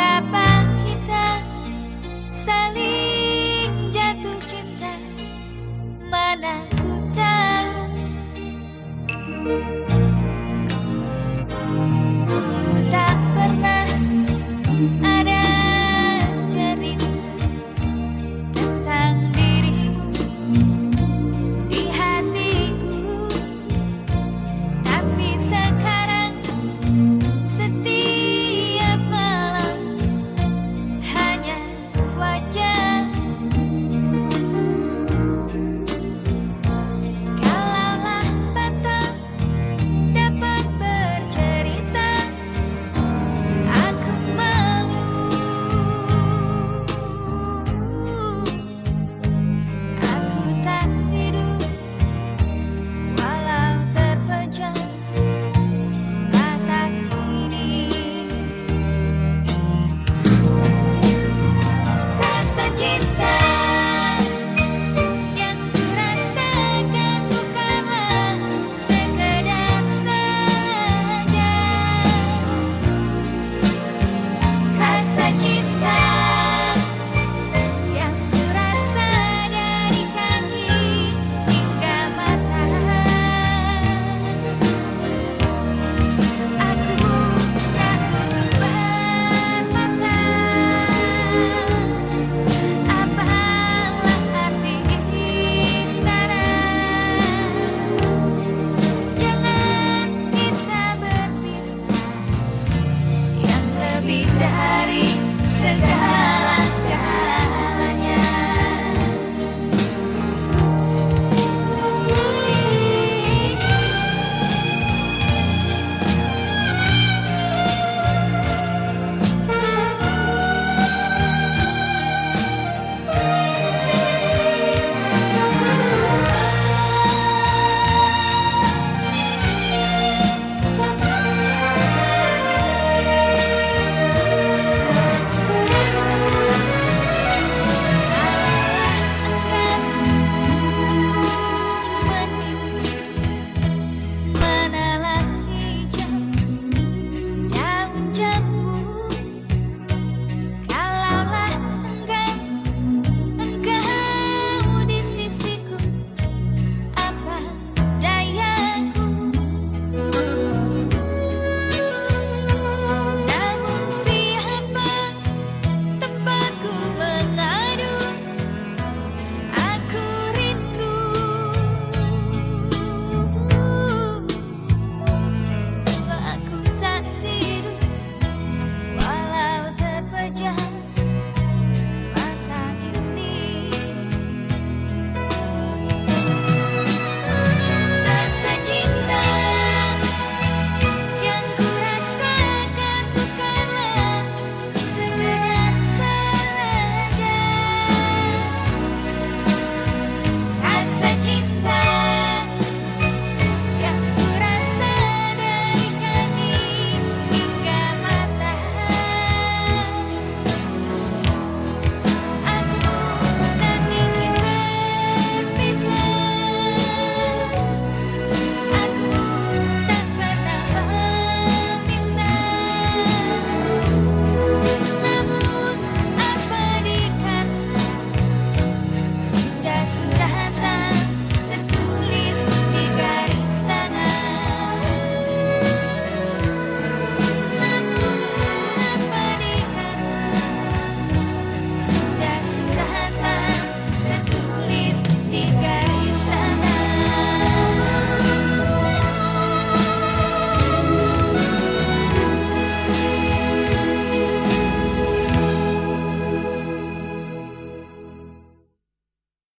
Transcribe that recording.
betapa kita saling jatuh cinta. Mana seja.